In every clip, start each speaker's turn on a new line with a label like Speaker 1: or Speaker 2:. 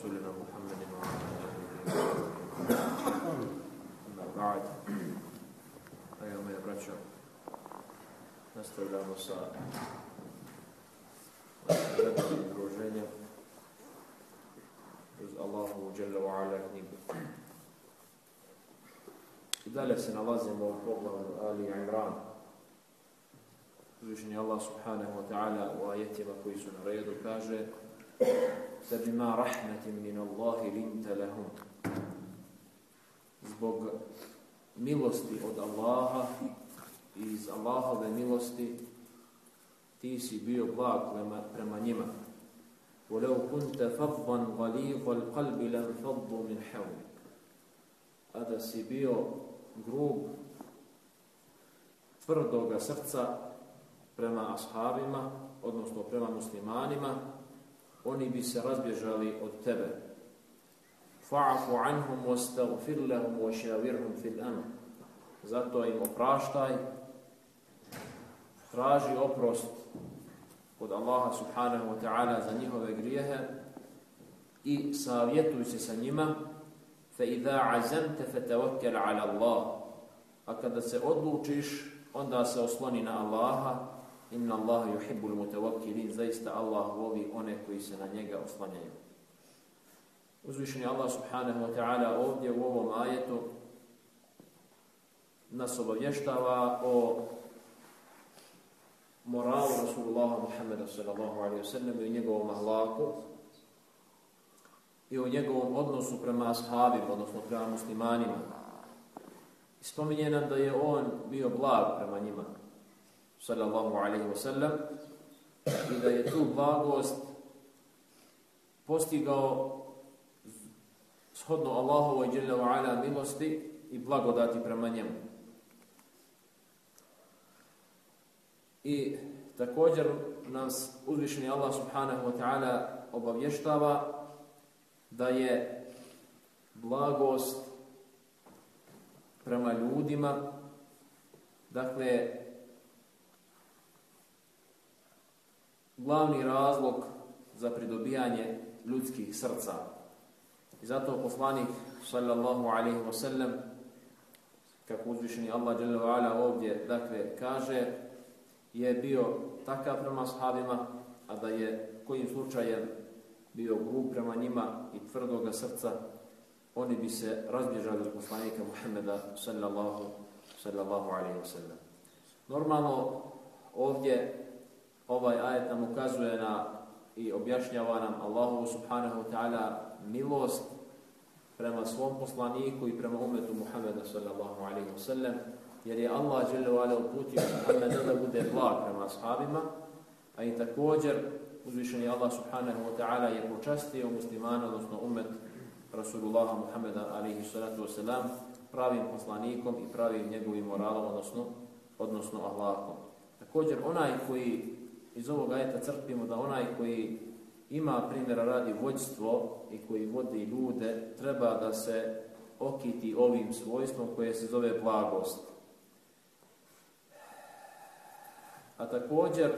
Speaker 1: رسولنا محمد وعلى آله أما بعد أيها يا براتشا nastavljamo sa našim druženjem uz Allahu Jalla wa Ala knjigu. I dalje se nalazimo u pogledu Ali Imran. Uzvišenje Allah subhanahu wa ta'ala u ajetima koji su na redu kaže فبما رحمة من الله لنت لهم zbog milosti od Allaha i iz Allahove milosti ti si bio blag prema, prema njima. وَلَوْ كُنْتَ فَضًّا غَلِيظَ الْقَلْبِ لَنْفَضُّ مِنْ حَوْلِكَ A da si bio grub, tvrdoga srca prema ashabima, odnosno prema muslimanima, oni bi se razbježali od tebe. Fa'afu anhum wastaghfir lahum wa shawirhum fil amr. Zato im opraštaj, traži oprost od Allaha subhanahu wa ta'ala za njihove grijehe i savjetuj se sa njima fa idha azamta fatawakkal ala Allah. A kada se odlučiš, onda se osloni na Allaha Inna Allaha yuhibbul mutawakkilin, zaista Allah voli one koji se na njega oslanjaju. Uzvišeni Allah subhanahu wa ta'ala ovdje u ovom ajetu nas obavještava o moralu Rasulullah Muhammeda sallallahu alaihi wa sallam i o njegovom ahlaku i o njegovom odnosu prema ashabima, odnosno prema muslimanima. I spominje nam da je on bio blag prema njima sallallahu alaihi wa sallam i da je tu blagost postigao shodno Allahovoj dželle wa ala milosti i blagodati prema njemu. I također nas uzvišeni Allah subhanahu wa ta'ala obavještava da je blagost prema ljudima dakle glavni razlog za pridobijanje ljudskih srca. I zato poslanik sallallahu alaihi wa sallam kako uzvišeni Allah dželle ala ovdje dakle kaže je bio takav prema sahabima a da je kojim slučajem bio grub prema njima i tvrdoga srca oni bi se razbježali od poslanika Muhammeda sallallahu sallallahu alaihi wa sallam. Normalno ovdje ovaj ajet nam ukazuje na i objašnjava nam Allahu subhanahu wa ta'ala milost prema svom poslaniku i prema umetu Muhammeda sallallahu alaihi wa sallam jer je Allah žele ala uputio Muhammeda da bude blag prema ashabima a i također uzvišeni Allah subhanahu wa ta'ala je počastio muslimana odnosno umet Rasulullah Muhammeda alaihi salatu wa pravim poslanikom i pravim njegovim moralom odnosno, odnosno Allahom. Također onaj koji iz ovog ajeta crpimo da onaj koji ima primjera radi vođstvo i koji vodi ljude, treba da se okiti ovim svojstvom koje se zove blagost. A također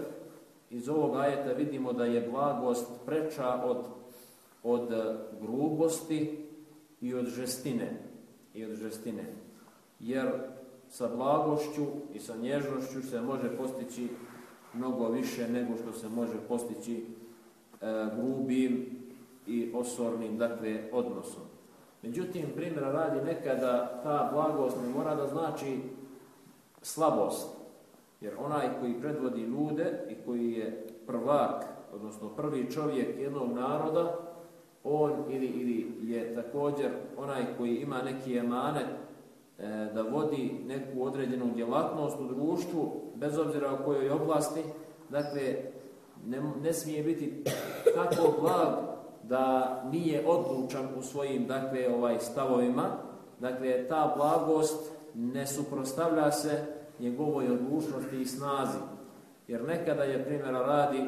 Speaker 1: iz ovog ajeta vidimo da je blagost preča od, od grubosti i od žestine. I od žestine. Jer sa blagošću i sa nježnošću se može postići mnogo više nego što se može postići e, grubim i osornim dakle, odnosom. Međutim, primjera radi nekada ta blagost ne mora da znači slabost. Jer onaj koji predvodi ljude i koji je prvak, odnosno prvi čovjek jednog naroda, on ili, ili je također onaj koji ima neki emanet E, da vodi neku određenu djelatnost u društvu, bez obzira u kojoj oblasti, dakle, ne, ne smije biti tako blag da nije odlučan u svojim dakle, ovaj stavovima. Dakle, ta blagost ne suprostavlja se njegovoj odlučnosti i snazi. Jer nekada je primjera radi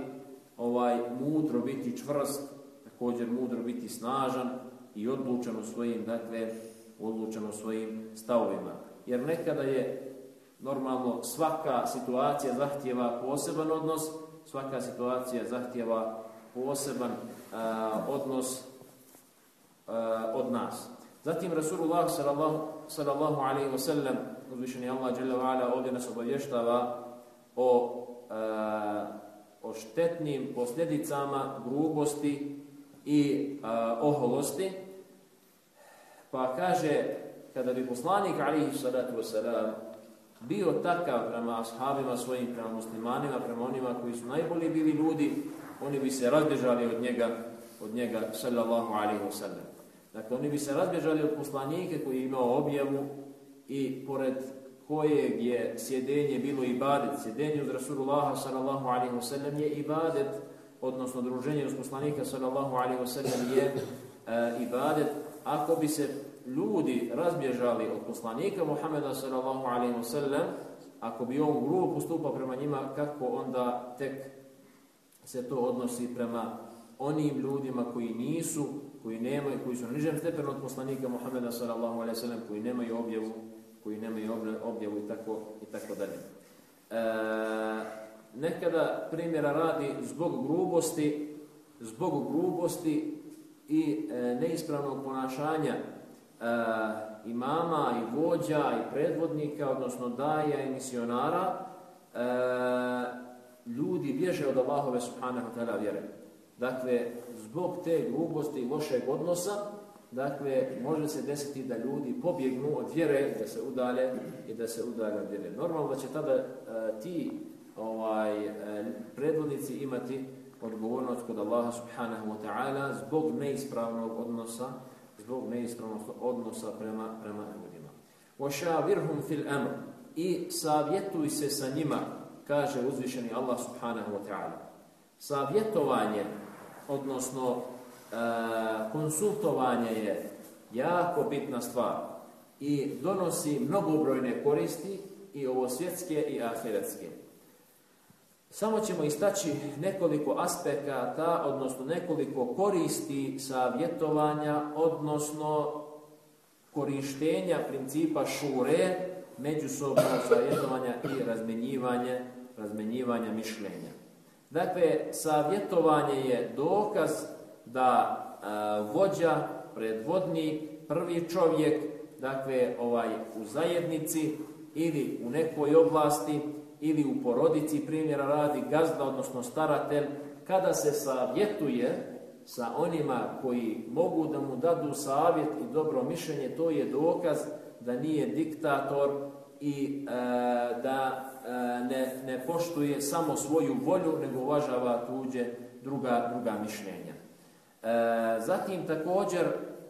Speaker 1: ovaj mudro biti čvrst, također mudro biti snažan i odlučan u svojim, dakle, odlučan u svojim stavovima. Jer nekada je normalno svaka situacija zahtjeva poseban odnos, svaka situacija zahtjeva poseban a, odnos od nas. Zatim Rasulullah sallallahu, sallallahu alaihi wa sallam, uzvišeni Allah jalla wa ala, ovdje nas obavještava o, a, o štetnim posljedicama grubosti i a, oholosti. Pa kaže, kada bi poslanik alihi salatu wasalam bio takav prema ashabima svojim, prema muslimanima, prema onima koji su najbolji bili ljudi, oni bi se razbježali od njega, od njega sallallahu alaihi wasallam. Dakle, oni bi se razbježali od poslanike koji je imao objavu i pored kojeg je sjedenje bilo ibadet, sjedenje uz Rasulullaha sallallahu alaihi wasallam je ibadet, odnosno druženje uz poslanika sallallahu alaihi wasallam je uh, ibadet. Ako bi se ljudi razbježali od poslanika Muhameda sallallahu alaihi wasallam, ako bi on grubo postupao prema njima, kako onda tek se to odnosi prema onim ljudima koji nisu, koji nemaju, koji su na nižem stepenu od poslanika Muhameda sallallahu alaihi wasallam, koji nemaju objavu, koji nemaju objavu i tako, i tako dalje. E, nekada primjera radi zbog grubosti, zbog grubosti i e, neispravnog ponašanja E, imama i vođa i predvodnika, odnosno daja i misionara, e, ljudi bježe od Allahove subhanahu ta'ala vjere. Dakle, zbog te grubosti i lošeg odnosa, dakle, može se desiti da ljudi pobjegnu od vjere, da se udalje i da se udalje od vjere. Normalno da će tada e, ti ovaj, e, predvodnici imati odgovornost kod Allaha subhanahu wa ta'ala zbog neispravnog odnosa zbog neispravnog odnosa prema, prema ljudima. وَشَاوِرْهُمْ فِي الْأَمْرِ I savjetuj se sa njima, kaže uzvišeni Allah subhanahu wa ta'ala. Savjetovanje, odnosno e, konsultovanje je jako bitna stvar i donosi mnogobrojne koristi i ovo svjetske i ahiretske. Samo ćemo istaći nekoliko aspekata, odnosno nekoliko koristi savjetovanja, odnosno korištenja principa šure, međusobno savjetovanja i razmenjivanje, razmenjivanja mišljenja. Dakle, savjetovanje je dokaz da a, vođa, predvodnik, prvi čovjek, dakle, ovaj u zajednici ili u nekoj oblasti, ili u porodici primjera radi gazda, odnosno staratelj, kada se savjetuje sa onima koji mogu da mu dadu savjet i dobro mišljenje, to je dokaz da nije diktator i e, da e, ne, ne poštuje samo svoju volju, nego uvažava tuđe druga, druga mišljenja. E, zatim također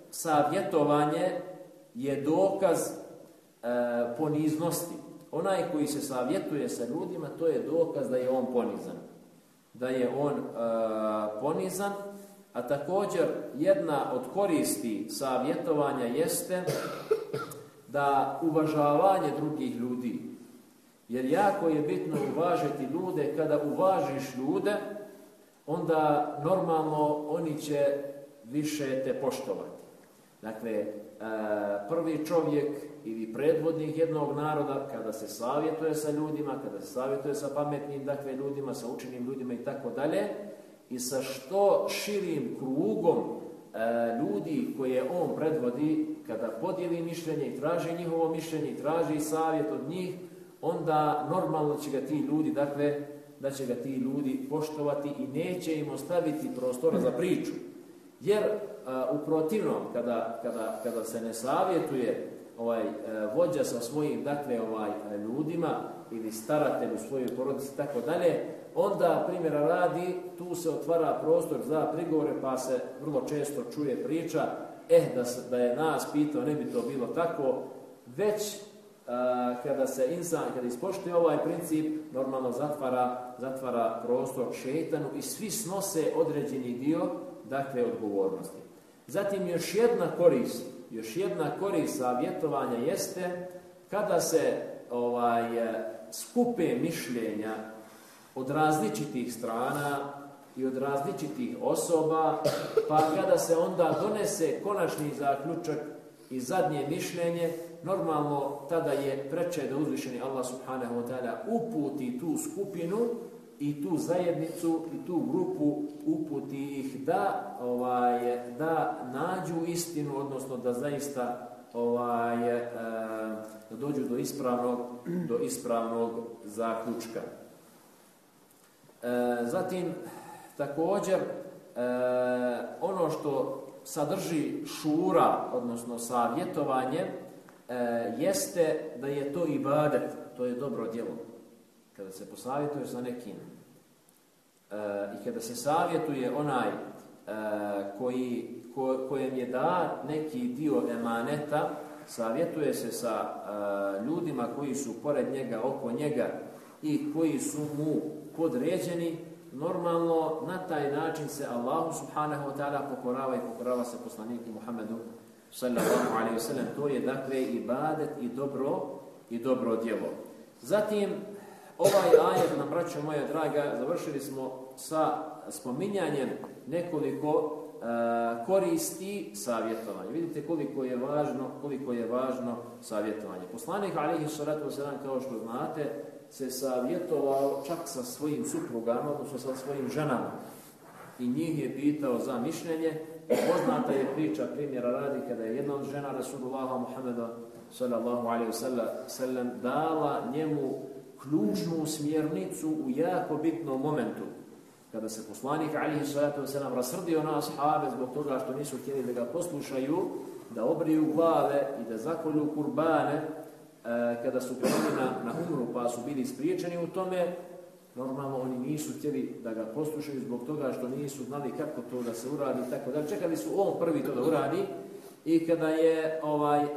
Speaker 1: savjetovanje je dokaz e, poniznosti onaj koji se savjetuje sa ljudima, to je dokaz da je on ponizan. Da je on e, ponizan, a također jedna od koristi savjetovanja jeste da uvažavanje drugih ljudi. Jer jako je bitno uvažiti ljude, kada uvažiš ljude, onda normalno oni će više te poštovati. Dakle, E, prvi čovjek ili predvodnik jednog naroda, kada se savjetuje sa ljudima, kada se savjetuje sa pametnim dakle, ljudima, sa učenim ljudima i tako dalje, i sa što širim krugom e, ljudi koje on predvodi, kada podijeli mišljenje i traži njihovo mišljenje i traži savjet od njih, onda normalno će ga ti ljudi, dakle, da će ga ti ljudi poštovati i neće im ostaviti prostora za priču. Jer u protivnom, kada, kada, kada se ne savjetuje ovaj e, vođa sa svojim dakle ovaj e, ljudima ili staratelj u svojoj porodici tako dalje, onda primjera radi, tu se otvara prostor za prigovore, pa se vrlo često čuje priča, eh, da, se, da je nas pitao, ne bi to bilo tako, već a, kada se insan, kada ispoštuje ovaj princip, normalno zatvara, zatvara prostor šeitanu i svi snose određeni dio, dakle, odgovornosti. Zatim još jedna korist, još jedna korist savjetovanja jeste kada se ovaj skupe mišljenja od različitih strana i od različitih osoba, pa kada se onda donese konačni zaključak i zadnje mišljenje, normalno tada je preče da uzvišeni Allah subhanahu wa ta'ala uputi tu skupinu i tu zajednicu i tu grupu uputi ih da ovaj da nađu istinu odnosno da zaista ovaj e, da dođu do ispravnog do ispravnog zaključka. E, zatim također e, ono što sadrži šura odnosno savjetovanje jeste da je to ibadet, to je dobro djelo kada se posavjetuje sa nekim e, i kada se savjetuje onaj e, koji, ko, kojem je da neki dio emaneta, savjetuje se sa e, ljudima koji su pored njega, oko njega i koji su mu podređeni, normalno na taj način se Allahu subhanahu wa ta'ala pokorava i pokorava se poslaniku Muhammedu sallallahu alaihi wa sallam. To je dakle ibadet i dobro i dobro djelo. Zatim, Ovaj ajet nam, braćo moja draga, završili smo sa spominjanjem nekoliko e, koristi savjetovanja. Vidite koliko je važno, koliko je važno savjetovanje. Poslanik alihi salatu wasalam, kao što znate, se savjetovao čak sa svojim suprugama, odnosno sa svojim ženama. I njih je pitao za mišljenje. Poznata je priča primjera radi kada je jedna od žena Rasulullah Muhammeda sallallahu alaihi wa sallam dala njemu ključnu smjernicu u jako bitnom momentu. Kada se poslanik alihi sallatu wasalam rasrdio na ashabe zbog toga što nisu htjeli da ga poslušaju, da obriju glave i da zakolju kurbane, e, kada su krenuli na, na umru pa su bili spriječeni u tome, normalno oni nisu htjeli da ga poslušaju zbog toga što nisu znali kako to da se uradi i tako da. Čekali su on prvi to da uradi i kada je ovaj e,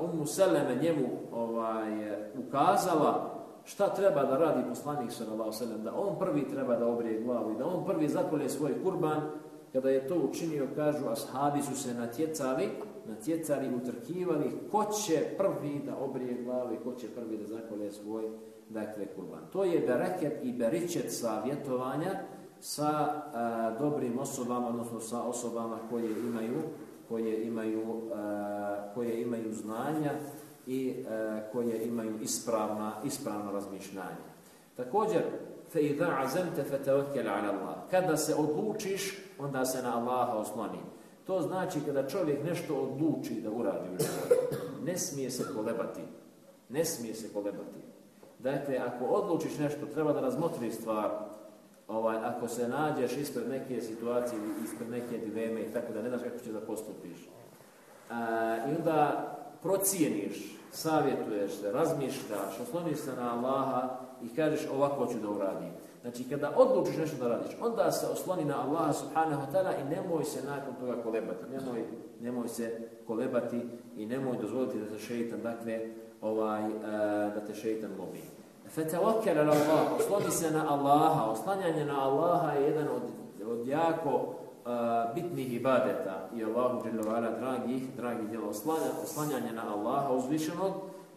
Speaker 1: Ummu Seleme njemu ovaj, ukazala šta treba da radi poslanik sallallahu alejhi da on prvi treba da obrije glavu i da on prvi zakolje svoj kurban. Kada je to učinio kažu ashabi su se natjecali natjecali utrkivali ko će prvi da obrije glavu i ko će prvi da zakolje svoj dakle kurban. To je bereket i beričet savjetovanja sa a, dobrim osobama odnosno sa osobama koje imaju koje imaju a, koje imaju znanja i e, koje imaju ispravna, ispravno razmišljanje. Također, fe idha azamte fatawakkal ala Allah. Kada se odlučiš, onda se na Allaha osloni. To znači kada čovjek nešto odluči da uradi u životu, ne smije se kolebati. Ne smije se kolebati. Dakle, ako odlučiš nešto, treba da razmotriš stvar, ovaj, ako se nađeš ispred neke situacije, ispred neke dileme i tako da ne znaš kako će da postupiš. A, I onda procijeniš savjetuješ se, razmišljaš, osloniš se na Allaha i kažeš ovako ću da uradim. Znači, kada odlučiš nešto da radiš, onda se osloni na Allaha subhanahu wa ta'ala i nemoj se nakon toga kolebati. Nemoj, nemoj se kolebati i nemoj dozvoliti da te šeitan, dakle, ovaj, uh, da te šeitan lobi. Fetawakkal ala Allah, osloni se na Allaha. Oslanjanje na Allaha je jedan od, od jako bitnih ibadeta i Allahu dželle dragih dragi djelo oslanja oslanjanje na Allaha uzvišenog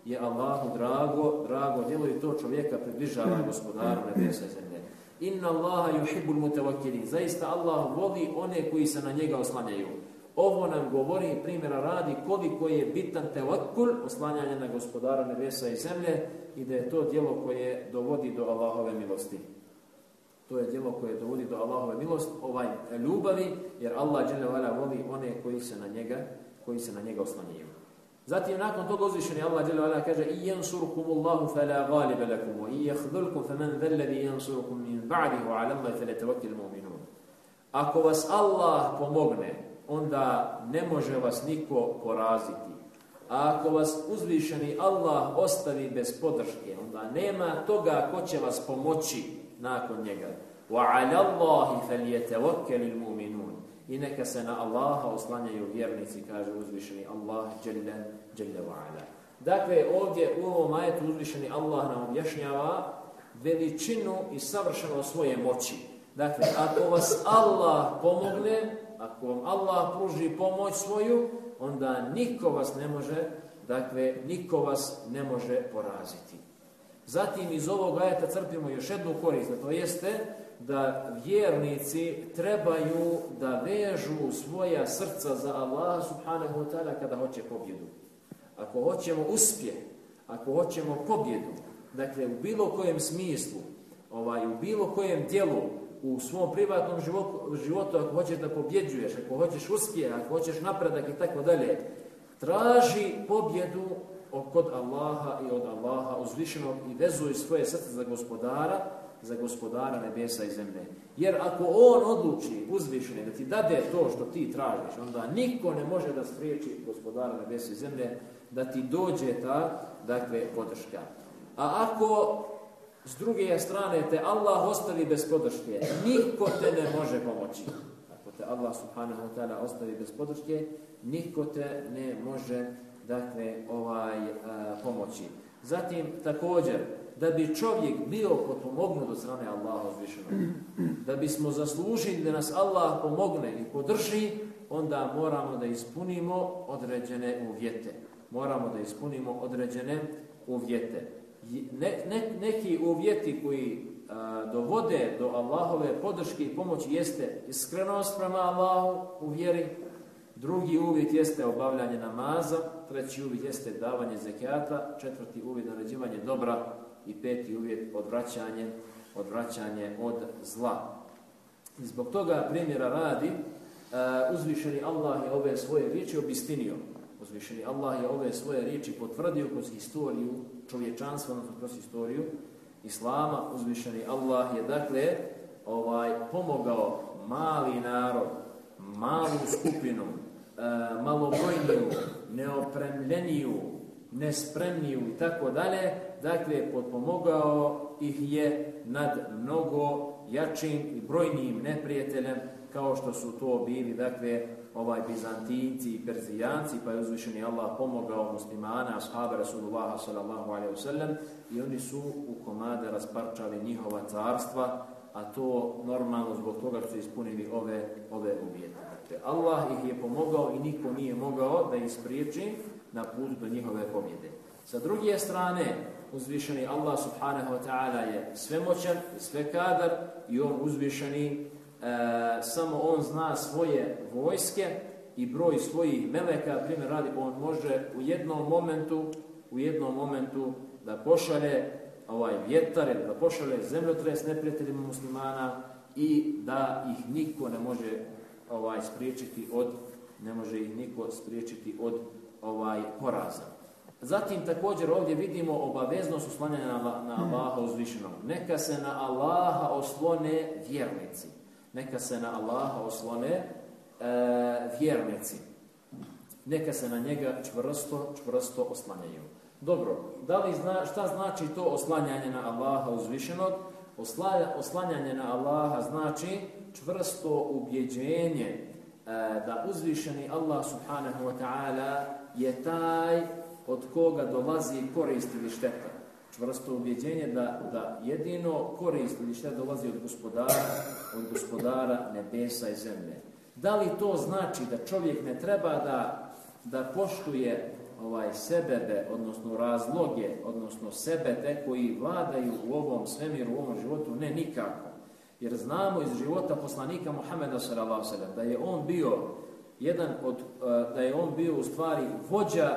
Speaker 1: je Allahu drago drago djelo i to čovjeka približava gospodaru nebesa i zemlje. Inna Allaha yuhibbul mutawakkilin zaista Allah voli one koji se na njega oslanjaju. Ovo nam govori primjera radi koliko je bitan tevakkul oslanjanje na gospodara nebesa i zemlje i da je to djelo koje dovodi do Allahove milosti To je djelo koje dovodi do Allahove milost, ovaj e, ljubavi, jer Allah dželevala voli one koji se na njega, koji se na njega oslanjaju. Zatim nakon toga uzvišeni Allah dželle vala kaže: "I yansurkumullahu fala ghaliba lakum wa yakhdhulkum faman dhal ladhi yansurukum min ba'dihi wa 'ala Allahi falyatawakkalul mu'minun." Ako vas Allah pomogne, onda ne može vas niko poraziti. A ako vas uzvišeni Allah ostavi bez podrške, onda nema toga ko će vas pomoći nakon njega. Wa اللَّهِ فَلْيَتَوَكَّلِ falyatawakkalul mu'minun. I neka se na Allaha oslanjaju vjernici, kaže uzvišeni Allah dželle dželle wa ala. Dakle, ovdje u ovom ajetu uzvišeni Allah nam objašnjava veličinu i savršeno svoje moći. Dakle, ako vas Allah pomogne, ako vam Allah pruži pomoć svoju, onda niko vas ne može, dakle, niko vas ne može poraziti. Zatim iz ovog ajeta crpimo još jednu korist, to jeste da vjernici trebaju da vežu svoja srca za Allah subhanahu wa ta'ala kada hoće pobjedu. Ako hoćemo uspjeh, ako hoćemo pobjedu, dakle u bilo kojem smislu, ovaj, u bilo kojem dijelu, u svom privatnom životu, životu ako hoćeš da pobjeđuješ, ako hoćeš uspije, ako hoćeš napredak i tako dalje, traži pobjedu kod Allaha i od Allaha uzvišenog i vezuje svoje srce za gospodara, za gospodara nebesa i zemlje. Jer ako on odluči uzvišeni da ti dade to što ti tražiš, onda niko ne može da spriječi gospodara nebesa i zemlje da ti dođe ta, dakle, podrška. A ako s druge strane te Allah ostavi bez podrške, niko te ne može pomoći. Ako te Allah subhanahu wa ta'ala ostavi bez podrške, niko te ne može dakle, ovaj, a, pomoći. Zatim, također, da bi čovjek bio potpomognut od strane Allaha uzvišenog, da bismo zaslužili da nas Allah pomogne i podrži, onda moramo da ispunimo određene uvjete. Moramo da ispunimo određene uvjete. Ne, ne, neki uvjeti koji a, dovode do Allahove podrške i pomoći jeste iskrenost prema Allahu u vjeri, drugi uvjet jeste obavljanje namaza, treći uvjet jeste davanje zekijata, četvrti uvjet naređivanje dobra i peti uvjet odvraćanje, odvraćanje od zla. I zbog toga primjera radi, e, uzvišeni Allah je ove svoje riječi obistinio. Uzvišeni Allah je ove svoje riječi potvrdio kroz historiju čovječanstva, odnosno kroz historiju Islama. Uzvišeni Allah je dakle ovaj pomogao mali narod, malu skupinu, E, malobrojniju, neopremljeniju, nespremniju i tako dalje, dakle, potpomogao ih je nad mnogo jačim i brojnijim neprijateljem, kao što su to bili, dakle, ovaj Bizantinci i Perzijanci, pa je uzvišeni Allah pomogao muslimana, ashab Rasulullah sallallahu alaihi wasallam, i oni su u komade rasparčali njihova carstva, a to normalno zbog toga što su ispunili ove, ove uvjete. Te Allah ih je pomogao i niko nije mogao da ih spriječi na put do njihove pobjede. Sa druge strane, uzvišeni Allah subhanahu wa ta'ala je svemoćan i i on uzvišeni e, samo on zna svoje vojske i broj svojih meleka, primjer radi, on može u jednom momentu u jednom momentu da pošalje ovaj vjetar da pošalje zemljotres neprijateljima muslimana i da ih niko ne može ovaj spriječiti od ne može ih niko spriječiti od ovaj poraza. Zatim također ovdje vidimo obaveznost oslanjanja na, na Allaha uzvišenog. Neka se na Allaha oslone vjernici. Neka se na Allaha oslone e, vjernici. Neka se na njega čvrsto, čvrsto oslanjaju. Dobro, da li zna, šta znači to oslanjanje na Allaha uzvišenog? Osla, oslanjanje na Allaha znači čvrsto ubjeđenje e, da uzvišeni Allah subhanahu wa ta'ala je taj od koga dolazi korist ili šteta. Čvrsto ubjeđenje da, da jedino korist ili šteta dolazi od gospodara, od gospodara nebesa i zemlje. Da li to znači da čovjek ne treba da, da poštuje ovaj sebebe, odnosno razloge, odnosno sebete koji vladaju u ovom svemiru, u ovom životu? Ne, nikako. Jer znamo iz života poslanika Muhameda sallallahu alejhi da je on bio jedan od e, da je on bio u stvari vođa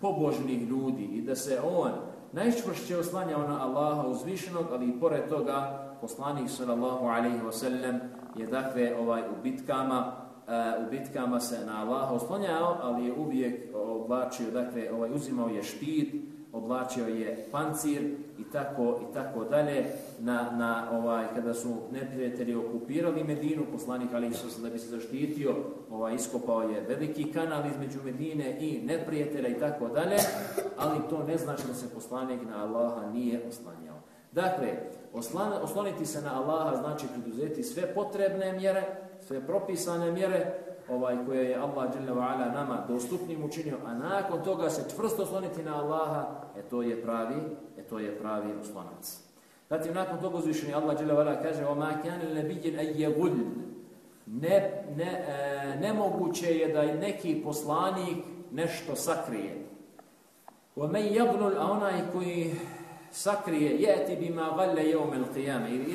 Speaker 1: pobožnih ljudi i da se on najčvršće oslanjao na Allaha uzvišenog, ali i pored toga poslanik sallallahu alejhi ve sellem je dakle ovaj u bitkama E, u bitkama se na Allaha oslonjao, ali je uvijek oblačio, dakle ovaj uzimao je štit, oblačio je pancir i tako i tako dalje. Na, na ovaj kada su neprijatelji okupirali Medinu poslanik Ali se da bi se zaštitio ovaj iskopao je veliki kanal između Medine i neprijatelja i tako dalje ali to ne znači da se poslanik na Allaha nije oslanjao. Dakle oslan, osloniti se na Allaha znači preduzeti sve potrebne mjere sve propisane mjere ovaj koje je Allah dželle ve ala nama dostupnim učinio, a nakon toga se čvrsto osloniti na Allaha, e to je pravi, e to je pravi oslonac. Zatim nakon toga uzvišeni Allah dželle ve ala kaže: "Wa ma kana al-nabiyyu an yaghul." Ne ne e, nemoguće je da neki poslanik nešto sakrije. Wa men yaghlul onaj koji sakrije yati bima ghalla yawm al-qiyamah ili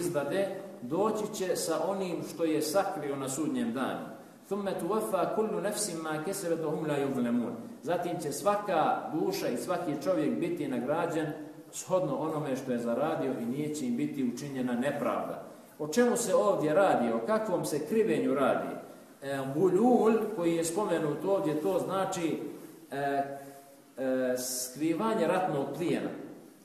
Speaker 1: doći će sa onim što je sakrio na sudnjem danu. Thumma tuwaffa kullu nafsin ma kesebeto hum la yuzlamun. Zatim će svaka duša i svaki čovjek biti nagrađen shodno onome što je zaradio i nije će im biti učinjena nepravda. O čemu se ovdje radi? O kakvom se krivenju radi? E, bulul, koji je spomenut ovdje, to znači e, e, skrivanje ratnog plijena.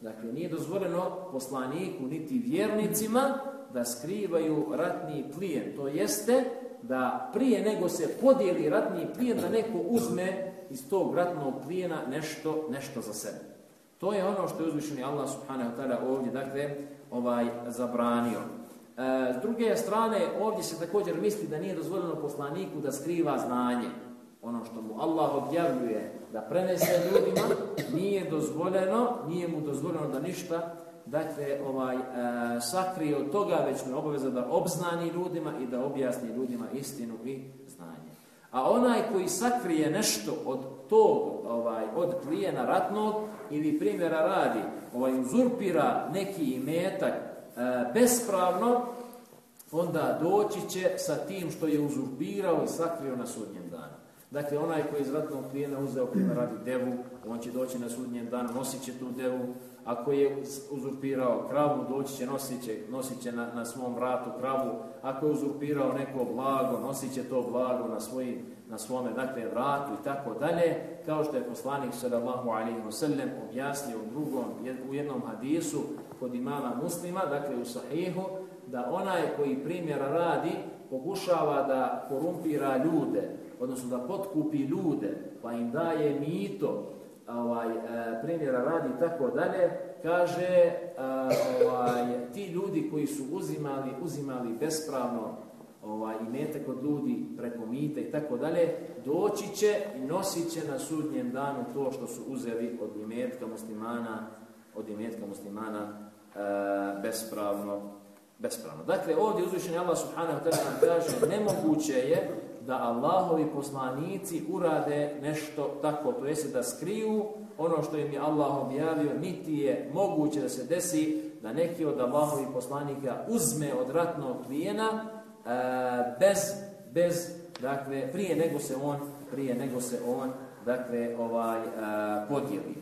Speaker 1: Dakle, nije dozvoljeno poslaniku niti vjernicima da skrivaju ratni plijen. To jeste da prije nego se podijeli ratni plijen, da neko uzme iz tog ratnog plijena nešto, nešto za sebe. To je ono što je uzvišeni Allah subhanahu wa ta'ala ovdje, dakle, ovaj, zabranio. E, s druge strane, ovdje se također misli da nije dozvoljeno poslaniku da skriva znanje. Ono što mu Allah objavljuje da prenese ljudima, nije dozvoljeno, nije mu dozvoljeno da ništa dakle, ovaj, e, sakrije od toga, već mu je obaveza da obznani ljudima i da objasni ljudima istinu i znanje. A onaj koji sakrije nešto od tog, ovaj, od klijena ratnog ili primjera radi, ovaj, uzurpira neki imetak e, bespravno, onda doći će sa tim što je uzurpirao i sakrio na sudnjem danu. Dakle, onaj koji iz ratnog klijena uzeo primjer radi devu, on će doći na sudnjem danu, nosit će tu devu, Ako je uzurpirao kravu, doći će, nosit će, nosit će na, na svom vratu kravu. Ako je uzurpirao neko blago, nosit će to blago na, svojim, na svome dakle, vratu i tako dalje. Kao što je poslanik sallallahu alaihi wasallam objasnio u drugom, u jednom hadisu kod imama muslima, dakle u sahihu, da onaj koji primjera radi, pokušava da korumpira ljude, odnosno da potkupi ljude, pa im daje mito, ovaj, e, primjera radi tako dalje, kaže e, ovaj, ti ljudi koji su uzimali, uzimali bespravno ovaj, imete kod ljudi preko mita i tako dalje, doći će i nosit će na sudnjem danu to što su uzeli od imetka muslimana, od imetka muslimana e, bespravno, bespravno. Dakle, ovdje uzvišenje Allah subhanahu wa ta'ala kaže, nemoguće je da Allahovi poslanici urade nešto tako, to jeste da skriju ono što im je Allah objavio, niti je moguće da se desi da neki od Allahovi poslanika uzme od ratnog plijena e, bez, bez, dakle, prije nego se on, prije nego se on, dakle, ovaj, e, podijeli.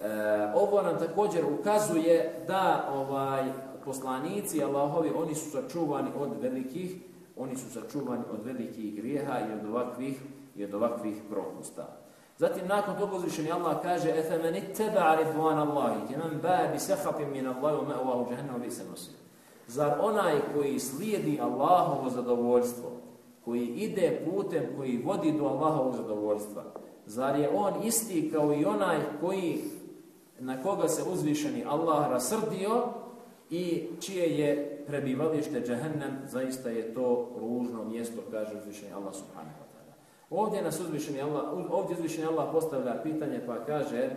Speaker 1: E, ovo nam također ukazuje da ovaj poslanici Allahovi, oni su sačuvani od velikih oni su sačuvani od velikih grijeha i od ovakvih i od ovakvih propusta. Zatim nakon toga uzvišeni Allah kaže اَثَمَنِ اتَّبَعَ ridwan اللَّهِ كَمَنْ ba bi مِنَ min Allah wa ma'wahu jahannam bi. Zar onaj koji slijedi Allahovo zadovoljstvo, koji ide putem koji vodi do Allahovog zadovoljstva, zar je on isti kao i onaj koji na koga se uzvišeni Allah rasrdio i čije je prebivalište džehennem, zaista je to ružno mjesto, kaže uzvišenje Allah subhanahu wa ta'ala. Ovdje nas uzvišenje Allah, ovdje uzvišenje Allah postavlja pitanje pa kaže e,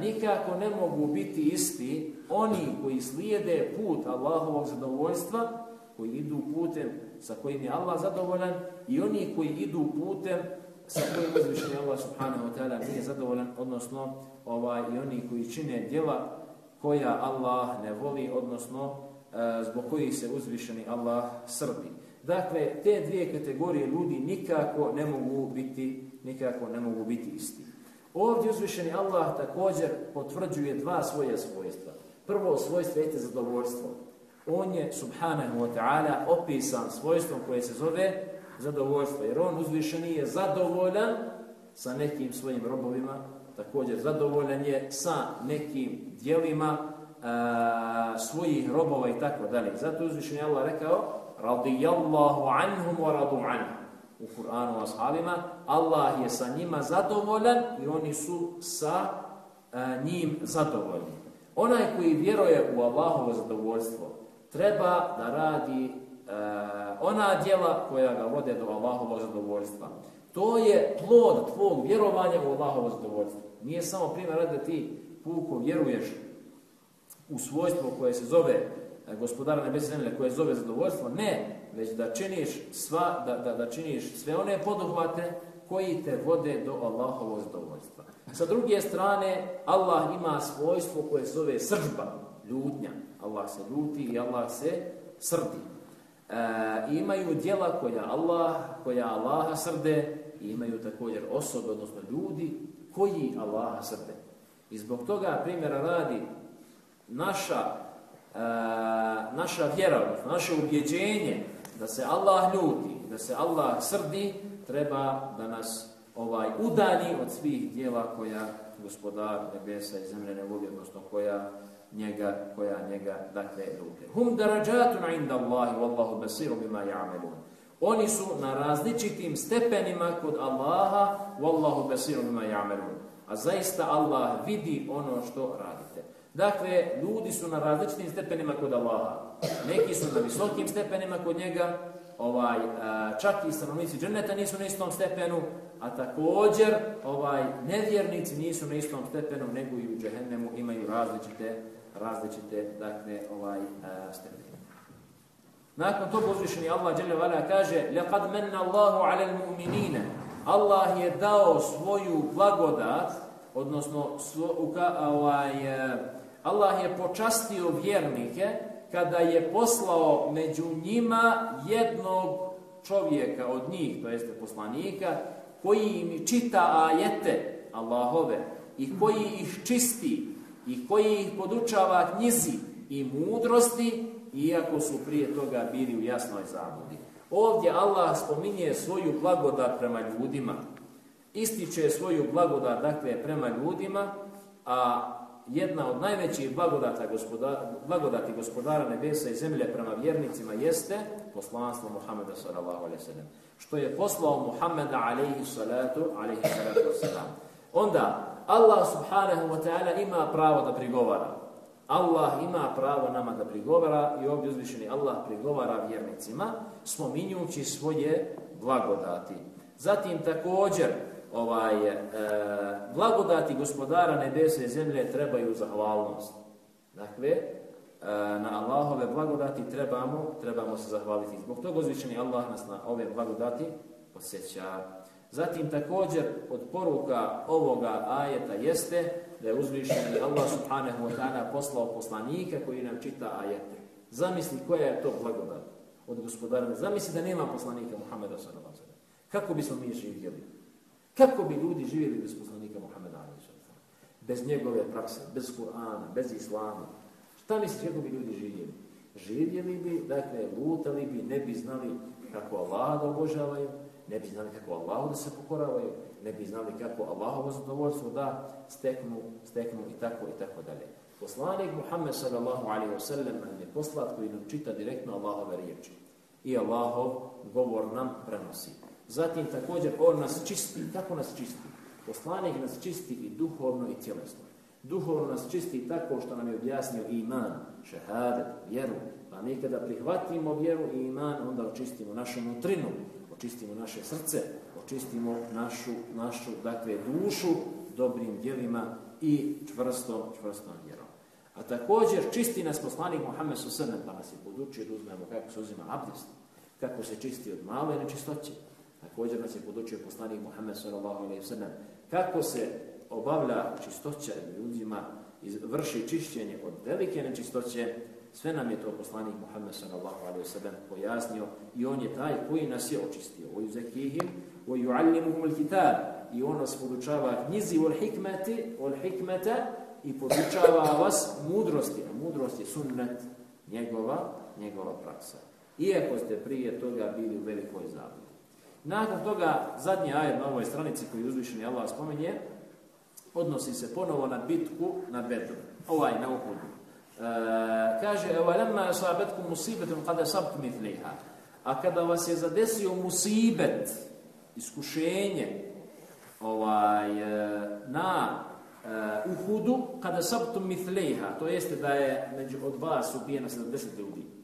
Speaker 1: nikako ne mogu biti isti oni koji slijede put Allahovog zadovoljstva, koji idu putem sa kojim je Allah zadovoljan i oni koji idu putem sa kojim uzvišenje Allah subhanahu wa ta'ala nije zadovoljan, odnosno ovaj, i oni koji čine djela koja Allah ne voli, odnosno E, zbog kojih se uzvišeni Allah srbi. Dakle, te dvije kategorije ljudi nikako ne mogu biti, nikako ne mogu biti isti. Ovdje uzvišeni Allah također potvrđuje dva svoje svojstva. Prvo svojstvo je zadovoljstvo. On je, subhanahu wa ta'ala, opisan svojstvom koje se zove zadovoljstvo. Jer on uzvišeni je zadovoljan sa nekim svojim robovima, također zadovoljan je sa nekim dijelima a, svojih robova i tako dalje. Zato uzvišen je Allah rekao radijallahu anhum wa radu anhum u Kur'anu ashabima Allah je sa njima zadovoljan i oni su sa a, njim zadovoljni. Onaj koji vjeruje u Allahovo zadovoljstvo treba da radi e, ona djela koja ga vode do Allahovog zadovoljstva. To je plod tvog vjerovanja u Allahovo zadovoljstvo. Nije samo primjer da ti puko vjeruješ u svojstvo koje se zove e, gospodara nebesa zemlje, koje zove zadovoljstvo, ne, već da činiš sva, da, da, da činiš sve one poduhvate koji te vode do Allahovog zadovoljstva. Sa druge strane, Allah ima svojstvo koje se zove sržba, ljutnja. Allah se ljuti i Allah se srdi. E, imaju djela koja Allah, koja Allaha srde i imaju također osobe, odnosno ljudi koji Allaha srde. I zbog toga primjera radi naša, e, naša vjera, naše ubjeđenje da se Allah ljuti, da se Allah srdi, treba da nas ovaj udani od svih dijela koja gospodar nebesa i zemlje ne voli, odnosno koja njega, koja njega dakle ljute. Hum darajatun inda Allahi, wallahu basiru bima ja'melun. Oni su na različitim stepenima kod Allaha, wallahu basiru bima ja'melun. A zaista Allah vidi ono što radite. Dakle, ljudi su na različitim stepenima kod Allaha. Neki su na visokim stepenima kod njega, ovaj čak i stanovnici dženeta nisu na istom stepenu, a također ovaj nevjernici nisu na istom stepenu, nego i u džehennemu imaju različite različite dakle ovaj stepene. Nakon toga uzvišeni Allah dželle vala kaže: "Laqad manna Allahu 'ala al-mu'minina." Allah je dao svoju blagodat, odnosno svo, ovaj e, Allah je počastio vjernike kada je poslao među njima jednog čovjeka od njih, to jeste poslanika, koji im čita ajete Allahove i koji ih čisti i koji ih podučava knjizi i mudrosti, iako su prije toga bili u jasnoj zabudi. Ovdje Allah spominje svoju blagodat prema ljudima, ističe svoju blagodat dakle, prema ljudima, a jedna od najvećih blagodata gospodara, blagodati gospodara nebesa i zemlje prema vjernicima jeste poslanstvo Muhameda sallallahu alejhi ve sellem Što je poslao Muhameda alejhi salatu, alejhi salatu wasalam. Onda Allah subhanahu wa ta'ala ima pravo da prigovara. Allah ima pravo nama da prigovara i ovdje uzvišeni Allah prigovara vjernicima spominjući svoje blagodati. Zatim također ovaj, e, blagodati gospodara nebesa i zemlje trebaju zahvalnost. Dakle, e, na Allahove blagodati trebamo, trebamo se zahvaliti. Zbog toga uzvišeni Allah nas na ove blagodati posjeća. Zatim također od poruka ovoga ajeta jeste da je uzvišeni Allah subhanahu wa ta'ala poslao poslanika koji nam čita ajete. Zamisli koja je to blagodat od gospodara. Zamisli da nema poslanika Muhammeda sallallahu alejhi ve sellem. Kako bismo mi živjeli? Kako bi ljudi živjeli bez poslanika Muhammeda Bez njegove prakse, bez Kur'ana, bez Islama. Šta misliš kako bi ljudi živjeli? Živjeli bi, dakle, lutali bi, ne bi znali kako Allah da obožavaju, ne bi znali kako Allahu da se pokoravaju, ne bi znali kako Allahovo zadovoljstvo da steknu, steknu i tako i tako dalje. Poslanik Muhammed sallallahu alaihi wa sallam nam je poslat koji nam čita direktno Allahove riječi. I Allahov govor nam prenosi. Zatim također on nas čisti. Kako nas čisti? Poslanik nas čisti i duhovno i tjelesno. Duhovno nas čisti tako što nam je objasnio iman, šehadet, vjeru. Pa mi kada prihvatimo vjeru i iman, onda očistimo našu nutrinu, očistimo naše srce, očistimo našu, našu dakle, dušu dobrim djelima i čvrstom, čvrstom vjerom. A također čisti nas poslanik Muhammed Susrnem, pa nas je podučio da uzmemo kako se uzima abdest, kako se čisti od male nečistoće. Također nas je podučio poslanik Muhammed sallallahu alejhi ve sellem kako se obavlja čistoća ljudima i vrši čišćenje od velike nečistoće. Sve nam je to poslanik Muhammed sallallahu alejhi ve sellem pojasnio i on je taj koji nas je očistio. O yuzakihim wa yuallimuhum alkitab i on nas podučava knjizi wal hikmeti wal hikmeta i podučava vas mudrosti. A mudrost je sunnet njegova, njegova praksa. Iako ste prije toga bili u velikoj zabludi. Nakon toga, zadnji ajet na ovoj stranici koji uzvišeni Allah spominje, odnosi se ponovo na bitku na Bedru. Ovaj na Uhudu. E, kaže, evo, lemma sa betku musibetom kada sabt mitliha. A kada vas je zadesio musibet, iskušenje, ovaj, e, na e, Uhudu, kada sabtum mitliha, to jeste da je među od vas ubijeno 70 ljudi.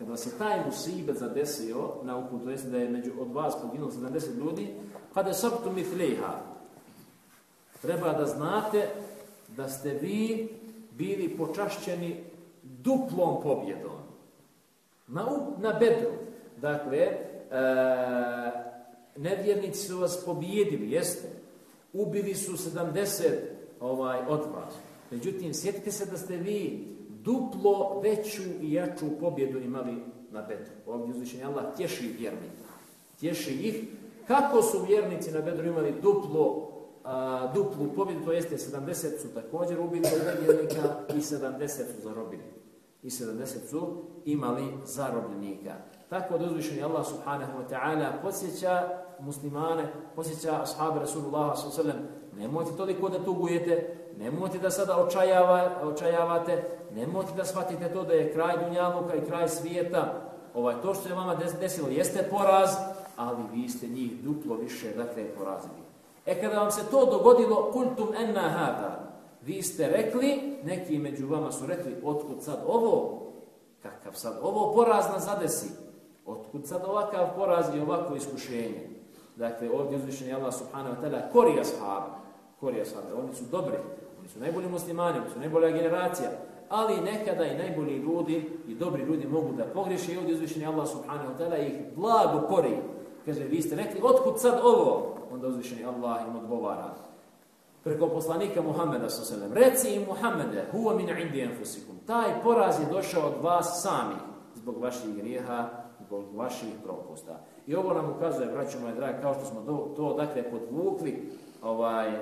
Speaker 1: Kada se taj musibet zadesio na uku, to jest da je među od vas poginulo 70 ljudi, kada sabtu mitleha, treba da znate da ste vi bili počašćeni duplom pobjedom. Na, na bedru. Dakle, e, nevjernici su vas pobjedili, jeste. Ubili su 70 ovaj, od vas. Međutim, sjetite se da ste vi duplo veću i jaču pobjedu imali na Bedru. Ovdje uzvišenje Allah tješi vjernike. Tješi ih. Kako su vjernici na Bedru imali duplo a, duplu pobjedu, to jeste 70 su također ubili od vjernika i 70 su zarobili. I 70 su imali zarobljenika. Tako da uzvišeni Allah subhanahu wa ta'ala posjeća muslimane, posjeća ashabi Rasulullah s.a.v. Nemojte toliko da tugujete, nemojte da sada očajava, očajavate, nemojte da shvatite to da je kraj Dunjavuka i kraj svijeta. Ovaj, to što je vama desilo jeste poraz, ali vi ste njih duplo više, dakle, porazili. E kada vam se to dogodilo, kultum enna hada, vi ste rekli, neki među vama su rekli, otkud sad ovo, kakav sad ovo poraz nas zadesi, otkud sad ovakav poraz i ovako iskušenje. Dakle, ovdje uzvišen je Allah subhanahu wa ta'ala korija sahaba, korija sahaba, oni su dobri, oni su najbolji muslimani, oni su najbolja generacija, ali nekada i najbolji ljudi i dobri ljudi mogu da pogriješi i ovdje uzvišeni Allah subhanahu wa ta'ala ih blago pori. Kaže, vi ste rekli, otkud sad ovo? Onda uzvišeni Allah im odgovara. Preko poslanika Muhammeda s.a.v. Reci im Muhammede, huwa min indi enfusikum. Taj poraz je došao od vas sami, zbog vaših grijeha, zbog vaših propusta. I ovo nam ukazuje, braćo moje drage, kao što smo to, to dakle, podvukli ovaj, e,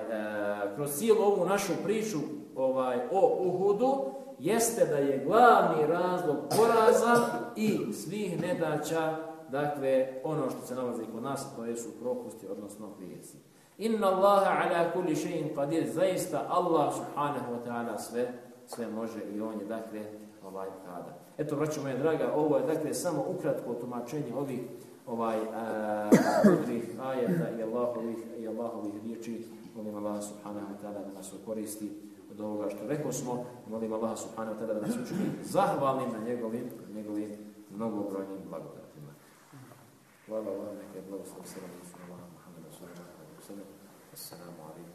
Speaker 1: kroz cijelu ovu našu priču ovaj, o Uhudu, jeste da je glavni razlog poraza i svih nedaća, dakle, ono što se nalazi kod nas, to je su propusti, odnosno grijesi. Inna Allaha ala kulli shay'in qadir. Zaista Allah subhanahu wa ta'ala sve sve može i on je dakle ovaj kada. Eto braćo moje draga, ovo je dakle samo ukratko tumačenje ovih ovaj eh, drugih ajeta i Allahovih i Allahovih riječi. Molim Allah subhanahu wa ta'ala da nas koristi od ovoga što rekao smo, molim Allaha subhanahu wa ta'ala da nas učini zahvalnim na njegovim, njegovim mnogobrojnim blagodatima. Hvala Allah, neke blagoslov sallam, Muhammed, Assalamu alaikum.